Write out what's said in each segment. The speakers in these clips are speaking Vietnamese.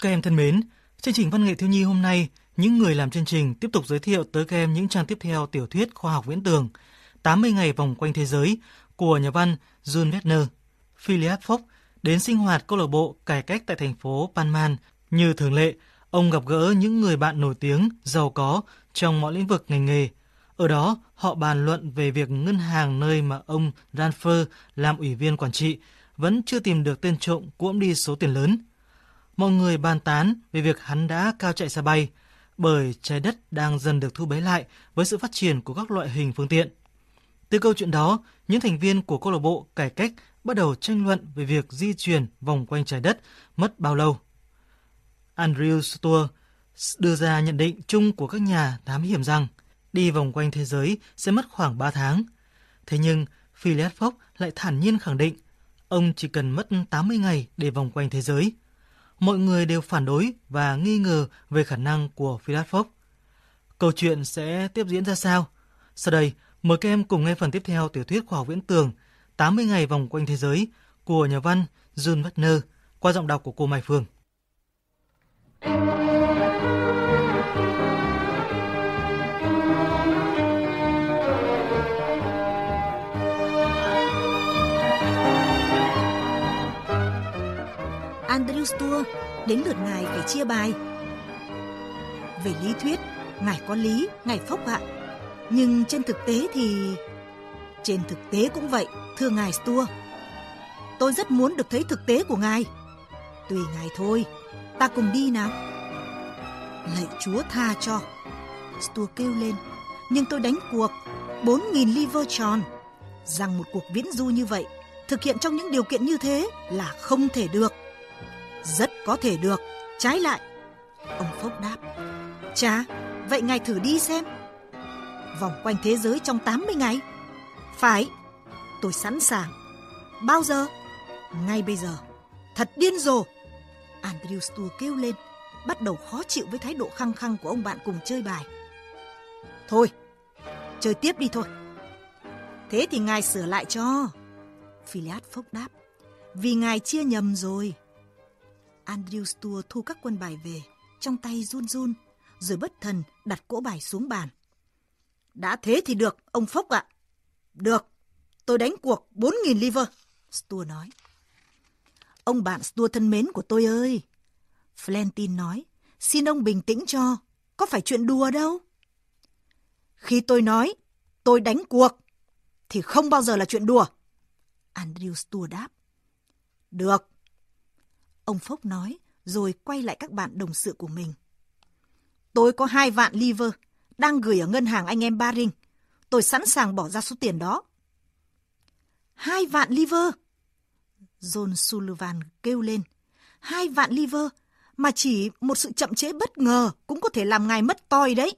Các em thân mến, chương trình Văn nghệ thiếu nhi hôm nay, những người làm chương trình tiếp tục giới thiệu tới các em những trang tiếp theo tiểu thuyết khoa học viễn tưởng 80 ngày vòng quanh thế giới của nhà văn Jules Verne. Philip Fox đến sinh hoạt câu lạc bộ cải cách tại thành phố Panman. Như thường lệ, ông gặp gỡ những người bạn nổi tiếng, giàu có trong mọi lĩnh vực ngành nghề. Ở đó, họ bàn luận về việc ngân hàng nơi mà ông Ranfer làm ủy viên quản trị vẫn chưa tìm được tên trộm cuỗm đi số tiền lớn. Mọi người bàn tán về việc hắn đã cao chạy xa bay, bởi trái đất đang dần được thu bế lại với sự phát triển của các loại hình phương tiện. Từ câu chuyện đó, những thành viên của câu lạc bộ cải cách bắt đầu tranh luận về việc di chuyển vòng quanh trái đất mất bao lâu. Andrew Stuart đưa ra nhận định chung của các nhà thám hiểm rằng đi vòng quanh thế giới sẽ mất khoảng 3 tháng. Thế nhưng, Philip Fox lại thản nhiên khẳng định ông chỉ cần mất 80 ngày để vòng quanh thế giới. Mọi người đều phản đối và nghi ngờ về khả năng của Philadelphia. Câu chuyện sẽ tiếp diễn ra sao? Sau đây, mời các em cùng nghe phần tiếp theo tiểu thuyết khoa học viễn tường 80 ngày vòng quanh thế giới của nhà văn Jules Verne qua giọng đọc của cô Mai Phương. Andrew Tour, đến lượt ngài phải chia bài. Về lý thuyết, ngài có lý, ngài phốc ạ. Nhưng trên thực tế thì... Trên thực tế cũng vậy, thưa ngài Stua. Tôi rất muốn được thấy thực tế của ngài. Tùy ngài thôi, ta cùng đi nào. Lạy chúa tha cho. Stua kêu lên. Nhưng tôi đánh cuộc 4.000 liver tròn. Rằng một cuộc viễn du như vậy, thực hiện trong những điều kiện như thế là không thể được. Rất có thể được, trái lại. Ông phúc đáp. cha, vậy ngài thử đi xem. Vòng quanh thế giới trong 80 ngày. Phải, tôi sẵn sàng. Bao giờ? Ngay bây giờ. Thật điên rồ. Andrew Stuart kêu lên, bắt đầu khó chịu với thái độ khăng khăng của ông bạn cùng chơi bài. Thôi, chơi tiếp đi thôi. Thế thì ngài sửa lại cho. philiad phúc đáp. Vì ngài chia nhầm rồi. Andrew Stuart thu các quân bài về, trong tay run run, rồi bất thần đặt cỗ bài xuống bàn. Đã thế thì được, ông Phốc ạ. Được, tôi đánh cuộc 4.000 liver, Stuart nói. Ông bạn Stuart thân mến của tôi ơi. Flentin nói, xin ông bình tĩnh cho, có phải chuyện đùa đâu. Khi tôi nói, tôi đánh cuộc, thì không bao giờ là chuyện đùa. Andrew Stuart đáp. Được, Ông Phốc nói, rồi quay lại các bạn đồng sự của mình. Tôi có hai vạn liver, đang gửi ở ngân hàng anh em Baring. Tôi sẵn sàng bỏ ra số tiền đó. Hai vạn liver? John Sullivan kêu lên. Hai vạn liver, mà chỉ một sự chậm chế bất ngờ cũng có thể làm ngài mất toi đấy.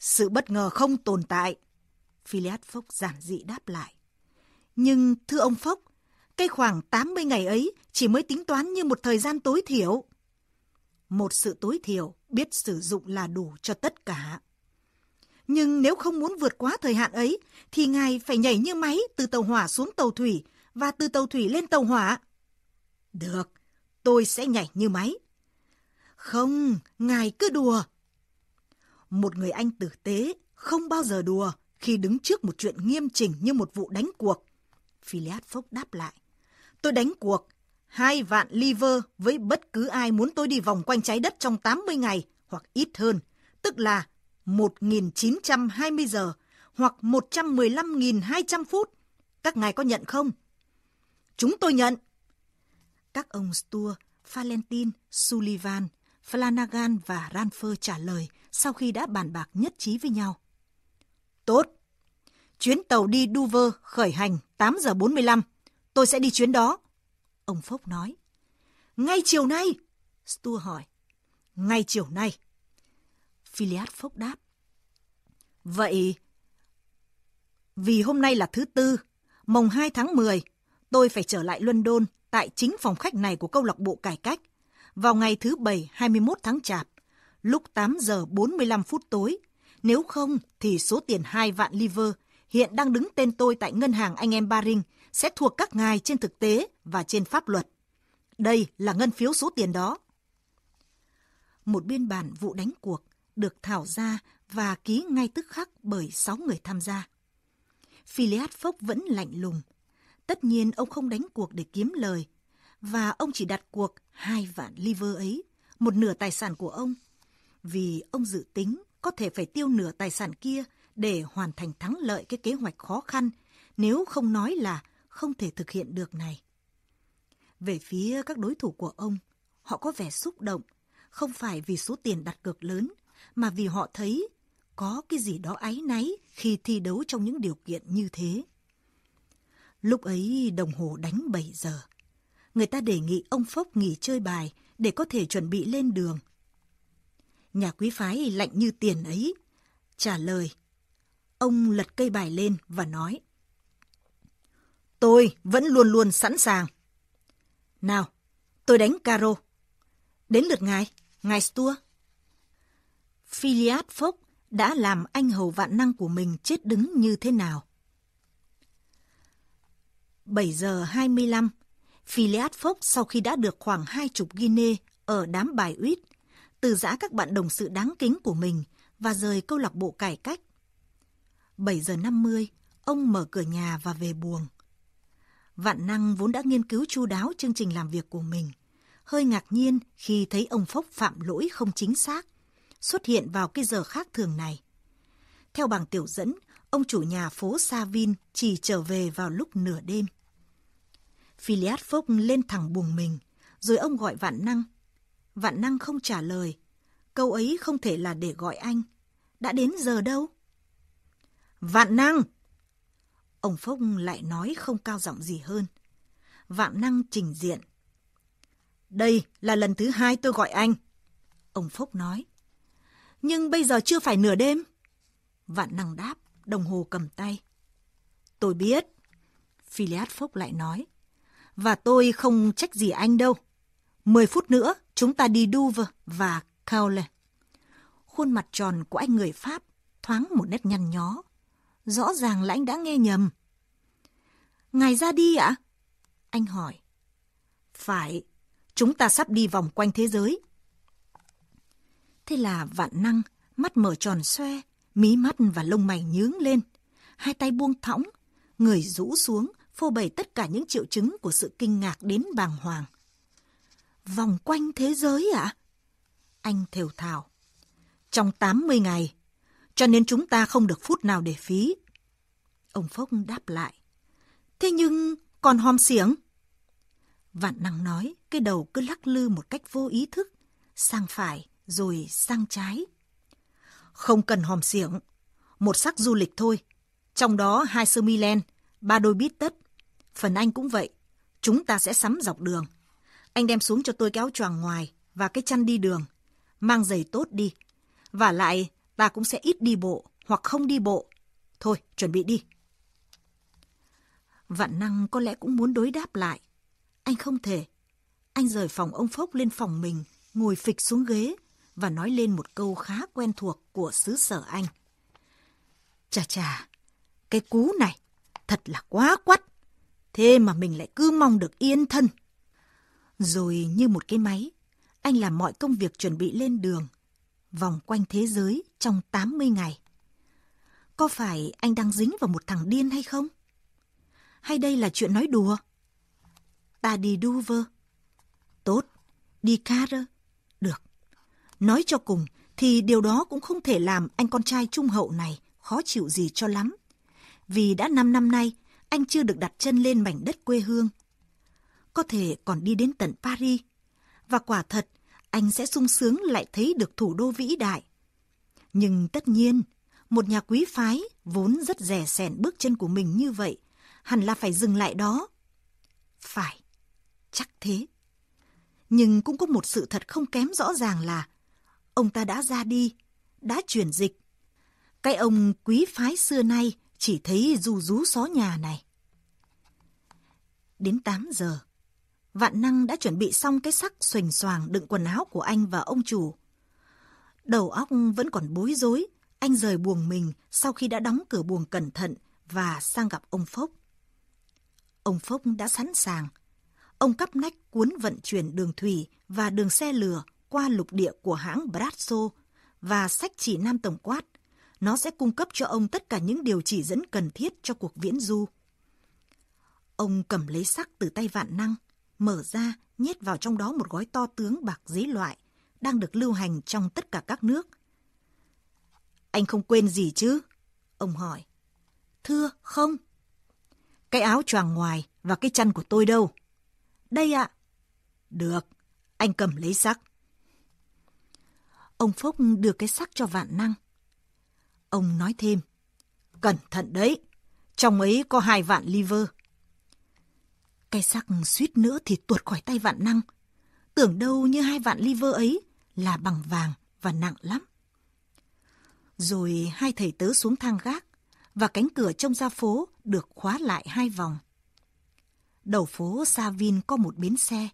Sự bất ngờ không tồn tại. Phileas Fogg giản dị đáp lại. Nhưng thưa ông Fogg, cái khoảng 80 ngày ấy chỉ mới tính toán như một thời gian tối thiểu. Một sự tối thiểu biết sử dụng là đủ cho tất cả. Nhưng nếu không muốn vượt quá thời hạn ấy, thì ngài phải nhảy như máy từ tàu hỏa xuống tàu thủy và từ tàu thủy lên tàu hỏa. Được, tôi sẽ nhảy như máy. Không, ngài cứ đùa. Một người anh tử tế không bao giờ đùa khi đứng trước một chuyện nghiêm chỉnh như một vụ đánh cuộc. Phileas Fogg đáp lại. Tôi đánh cuộc hai vạn liver với bất cứ ai muốn tôi đi vòng quanh trái đất trong 80 ngày hoặc ít hơn, tức là 1.920 giờ hoặc 115.200 phút. Các ngài có nhận không? Chúng tôi nhận. Các ông Stuart, Valentin, Sullivan, Flanagan và Ranfer trả lời sau khi đã bàn bạc nhất trí với nhau. Tốt. Chuyến tàu đi Dover khởi hành 8 giờ 45 tôi sẽ đi chuyến đó. Ông Phốc nói. Ngay chiều nay? Stu hỏi. Ngay chiều nay. Philiad Phốc đáp. Vậy, vì hôm nay là thứ tư, mồng 2 tháng 10, tôi phải trở lại London tại chính phòng khách này của câu lạc bộ cải cách vào ngày thứ Bảy 21 tháng Chạp, lúc 8 giờ 45 phút tối. Nếu không thì số tiền 2 vạn liver hiện đang đứng tên tôi tại ngân hàng anh em Baring sẽ thuộc các ngài trên thực tế và trên pháp luật. Đây là ngân phiếu số tiền đó. một biên bản vụ đánh cuộc được thảo ra và ký ngay tức khắc bởi 6 người tham gia. Phileas Phốc vẫn lạnh lùng. Tất nhiên ông không đánh cuộc để kiếm lời, và ông chỉ đặt cuộc hai vạn liver ấy, một nửa tài sản của ông, vì ông dự tính có thể phải tiêu nửa tài sản kia để hoàn thành thắng lợi cái kế hoạch khó khăn, nếu không nói là không thể thực hiện được này. Về phía các đối thủ của ông, họ có vẻ xúc động, không phải vì số tiền đặt cược lớn, mà vì họ thấy có cái gì đó áy náy khi thi đấu trong những điều kiện như thế. Lúc ấy đồng hồ đánh 7 giờ. Người ta đề nghị ông Phốc nghỉ chơi bài để có thể chuẩn bị lên đường. Nhà quý phái lạnh như tiền ấy. Trả lời. Ông lật cây bài lên và nói. Tôi vẫn luôn luôn sẵn sàng. Nào, tôi đánh caro. Đến lượt ngài, ngài Stuart. Philiad Phúc đã làm anh hầu vạn năng của mình chết đứng như thế nào. 7 giờ 25, Philiad Phúc sau khi đã được khoảng hai chục guinea ở đám bài uýt từ giã các bạn đồng sự đáng kính của mình và rời câu lạc bộ cải cách. 7 giờ 50, ông mở cửa nhà và về buồng. Vạn năng vốn đã nghiên cứu chu đáo chương trình làm việc của mình. Hơi ngạc nhiên khi thấy ông Phốc phạm lỗi không chính xác, xuất hiện vào cái giờ khác thường này. Theo bảng tiểu dẫn, ông chủ nhà phố Sa Vin chỉ trở về vào lúc nửa đêm. Philiad Phốc lên thẳng buồng mình, rồi ông gọi Vạn Năng. Vạn Năng không trả lời. Câu ấy không thể là để gọi anh. Đã đến giờ đâu? Vạn Năng! Ông Phúc lại nói không cao giọng gì hơn. Vạn Năng trình diện. Đây là lần thứ hai tôi gọi anh. Ông Phúc nói. Nhưng bây giờ chưa phải nửa đêm. Vạn Năng đáp, đồng hồ cầm tay. Tôi biết. Philiad Phúc lại nói. Và tôi không trách gì anh đâu. Mười phút nữa, chúng ta đi Douvre và Caule. Khuôn mặt tròn của anh người Pháp thoáng một nét nhăn nhó. Rõ ràng là anh đã nghe nhầm. Ngài ra đi ạ? Anh hỏi. Phải, chúng ta sắp đi vòng quanh thế giới. Thế là vạn năng, mắt mở tròn xoe, mí mắt và lông mày nhướng lên. Hai tay buông thõng, người rũ xuống, phô bày tất cả những triệu chứng của sự kinh ngạc đến bàng hoàng. Vòng quanh thế giới ạ? À? Anh thều thào. Trong 80 ngày, cho nên chúng ta không được phút nào để phí. Ông Phốc đáp lại. Thế nhưng còn hòm xiềng? Vạn năng nói, cái đầu cứ lắc lư một cách vô ý thức, sang phải rồi sang trái. Không cần hòm xiềng, một sắc du lịch thôi, trong đó hai sơ mi len, ba đôi bít tất, Phần anh cũng vậy. Chúng ta sẽ sắm dọc đường. Anh đem xuống cho tôi cái áo choàng ngoài và cái chăn đi đường. Mang giày tốt đi. Và lại, ta cũng sẽ ít đi bộ hoặc không đi bộ. Thôi, chuẩn bị đi. Vạn năng có lẽ cũng muốn đối đáp lại. Anh không thể. Anh rời phòng ông Phốc lên phòng mình, ngồi phịch xuống ghế và nói lên một câu khá quen thuộc của xứ sở anh. Chà chà, cái cú này thật là quá quắt. Thế mà mình lại cứ mong được yên thân. Rồi như một cái máy, anh làm mọi công việc chuẩn bị lên đường, vòng quanh thế giới trong 80 ngày. Có phải anh đang dính vào một thằng điên hay không? Hay đây là chuyện nói đùa? Ta đi Dover. Tốt, đi Carter. Được. Nói cho cùng thì điều đó cũng không thể làm anh con trai trung hậu này khó chịu gì cho lắm. Vì đã 5 năm nay, anh chưa được đặt chân lên mảnh đất quê hương. Có thể còn đi đến tận Paris. Và quả thật, anh sẽ sung sướng lại thấy được thủ đô vĩ đại. Nhưng tất nhiên, một nhà quý phái vốn rất rẻ sẻn bước chân của mình như vậy, hẳn là phải dừng lại đó. Phải, chắc thế. Nhưng cũng có một sự thật không kém rõ ràng là ông ta đã ra đi, đã chuyển dịch. Cái ông quý phái xưa nay chỉ thấy du rú xó nhà này. Đến 8 giờ, Vạn Năng đã chuẩn bị xong cái sắc xoành xoàng đựng quần áo của anh và ông chủ. Đầu óc vẫn còn bối rối, anh rời buồng mình sau khi đã đóng cửa buồng cẩn thận và sang gặp ông Phốc. Ông Phốc đã sẵn sàng. Ông cắp nách cuốn vận chuyển đường thủy và đường xe lửa qua lục địa của hãng Brazzo và sách chỉ nam tổng quát. Nó sẽ cung cấp cho ông tất cả những điều chỉ dẫn cần thiết cho cuộc viễn du. Ông cầm lấy sắc từ tay vạn năng, mở ra, nhét vào trong đó một gói to tướng bạc giấy loại, đang được lưu hành trong tất cả các nước. Anh không quên gì chứ? Ông hỏi. Thưa, không. Cái áo choàng ngoài và cái chăn của tôi đâu? Đây ạ. Được, anh cầm lấy sắc. Ông Phúc đưa cái sắc cho vạn năng. Ông nói thêm, cẩn thận đấy, trong ấy có hai vạn liver. Cái sắc suýt nữa thì tuột khỏi tay vạn năng. Tưởng đâu như hai vạn liver ấy là bằng vàng và nặng lắm. Rồi hai thầy tớ xuống thang gác và cánh cửa trông ra phố được khóa lại hai vòng. Đầu phố Savin có một bến xe.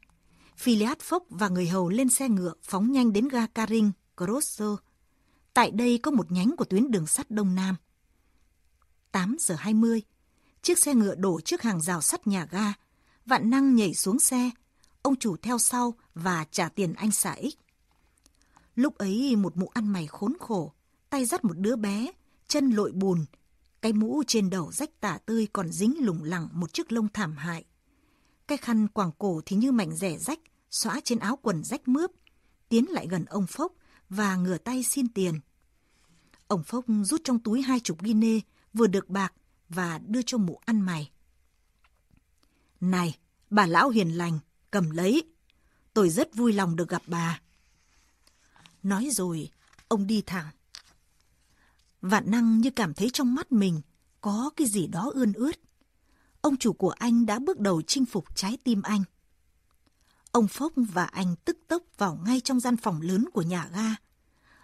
Philiad Phốc và người hầu lên xe ngựa phóng nhanh đến ga Caring, Grosso. Tại đây có một nhánh của tuyến đường sắt Đông Nam. 8 giờ 20, chiếc xe ngựa đổ trước hàng rào sắt nhà ga. Vạn năng nhảy xuống xe, ông chủ theo sau và trả tiền anh xả ích. Lúc ấy một mụ ăn mày khốn khổ, tay dắt một đứa bé, chân lội bùn, cái mũ trên đầu rách tả tươi còn dính lủng lẳng một chiếc lông thảm hại. Cái khăn quàng cổ thì như mảnh rẻ rách, xóa trên áo quần rách mướp, tiến lại gần ông Phốc và ngửa tay xin tiền. Ông Phốc rút trong túi hai chục guinea vừa được bạc và đưa cho mụ ăn mày. Này, bà lão hiền lành, cầm lấy. Tôi rất vui lòng được gặp bà. Nói rồi, ông đi thẳng. Vạn năng như cảm thấy trong mắt mình có cái gì đó ươn ướt. Ông chủ của anh đã bước đầu chinh phục trái tim anh. Ông Phốc và anh tức tốc vào ngay trong gian phòng lớn của nhà ga.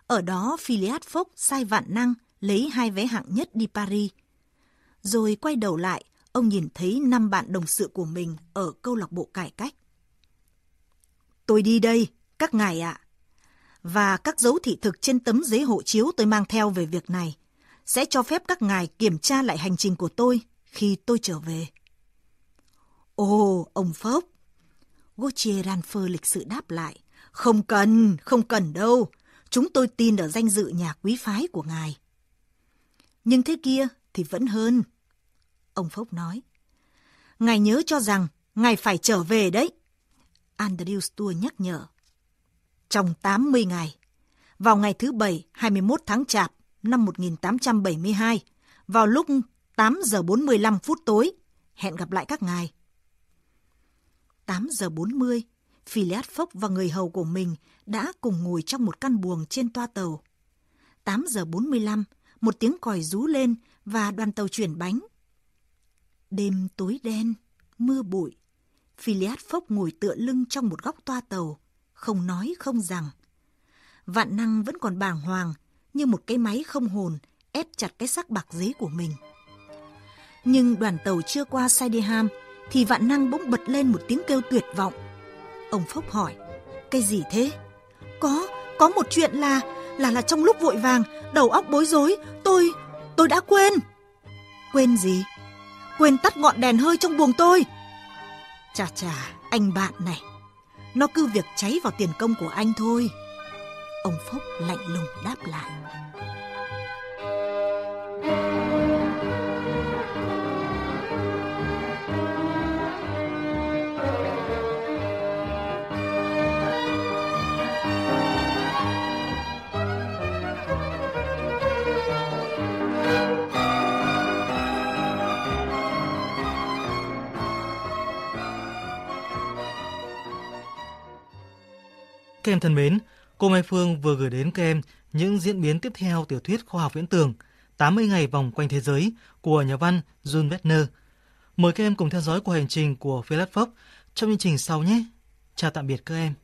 Ở đó Philiad Phốc sai vạn năng lấy hai vé hạng nhất đi Paris. Rồi quay đầu lại, ông nhìn thấy năm bạn đồng sự của mình ở câu lạc bộ cải cách. Tôi đi đây, các ngài ạ. Và các dấu thị thực trên tấm giấy hộ chiếu tôi mang theo về việc này sẽ cho phép các ngài kiểm tra lại hành trình của tôi khi tôi trở về. Ồ, ông Phốc! Gauthier Ranfer lịch sự đáp lại. Không cần, không cần đâu. Chúng tôi tin ở danh dự nhà quý phái của ngài. Nhưng thế kia thì vẫn hơn. Ông Phốc nói. Ngài nhớ cho rằng ngài phải trở về đấy. Andrew Stuart nhắc nhở. Trong 80 ngày, vào ngày thứ Bảy 21 tháng Chạp năm 1872, vào lúc 8 giờ 45 phút tối, hẹn gặp lại các ngài. 8 giờ 40, Phileas Phốc và người hầu của mình đã cùng ngồi trong một căn buồng trên toa tàu. 8 giờ 45, một tiếng còi rú lên và đoàn tàu chuyển bánh. Đêm tối đen, mưa bụi. Phileas Phốc ngồi tựa lưng trong một góc toa tàu, không nói không rằng. Vạn năng vẫn còn bàng hoàng, như một cái máy không hồn ép chặt cái sắc bạc giấy của mình. Nhưng đoàn tàu chưa qua Sideham thì vạn năng bỗng bật lên một tiếng kêu tuyệt vọng. Ông Phốc hỏi, cái gì thế? Có, có một chuyện là, là là trong lúc vội vàng, đầu óc bối rối, tôi, tôi đã quên. Quên gì? Quên tắt ngọn đèn hơi trong buồng tôi. Chà chà, anh bạn này, nó cứ việc cháy vào tiền công của anh thôi. Ông Phúc lạnh lùng đáp lại. Các em thân mến, cô Mai Phương vừa gửi đến các em những diễn biến tiếp theo tiểu thuyết khoa học viễn tưởng 80 ngày vòng quanh thế giới của nhà văn John Verne. Mời các em cùng theo dõi cuộc hành trình của Philip Fox trong chương trình sau nhé. Chào tạm biệt các em.